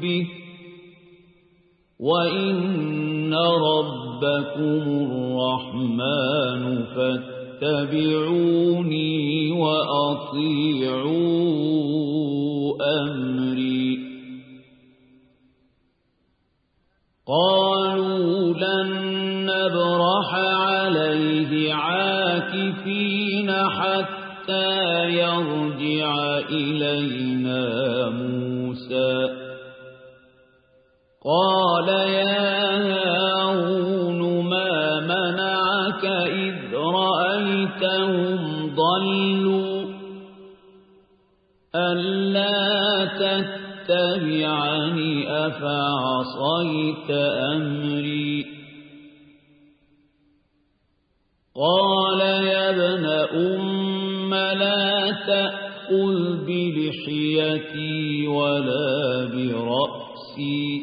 به وإن ربكم الرحمن فاتبعوني وأطيعوا تتبعني أفعصيت أمري. قال يا ابن أم لا تأخذ بلحيتي ولا برأسي.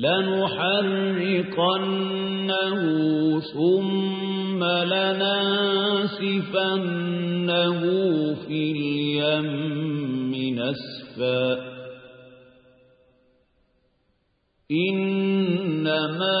لنحرقنه ثم لننسفنه في اليم نسفا. إنما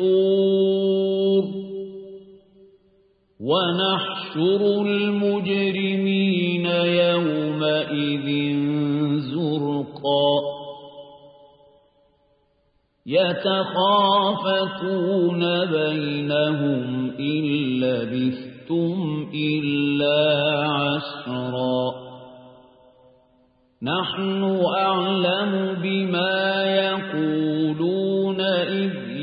الصور ونحشر المجرمين يومئذ زرقا. يتخافتون بينهم إن لبثتم إلا عشرا نحن أعلم بما يقولون. إذ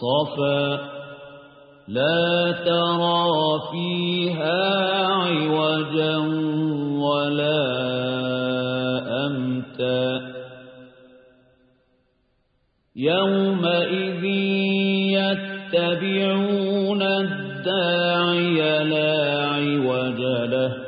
صفا لا ترى فيها عوجا ولا أمتا يومئذ يتبعون الداعي لا عوج له